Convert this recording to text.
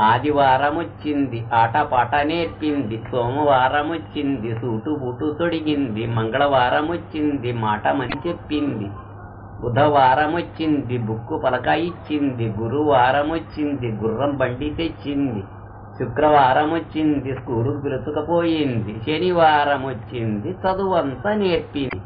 ఆదివారం వచ్చింది ఆటపాట నేర్పింది సోమవారం వచ్చింది సూటు బూటు తొడిగింది మంగళవారం వచ్చింది మాట మని చెప్పింది. బుధవారం వచ్చింది బుక్కు పలక ఇచ్చింది గురువారం వచ్చింది గుర్రం బండి తెచ్చింది. శుక్రవారం వచ్చింది స్కూలు పిలుచుకపోయింది శనివారం వచ్చింది చదువంతా నేర్పింది.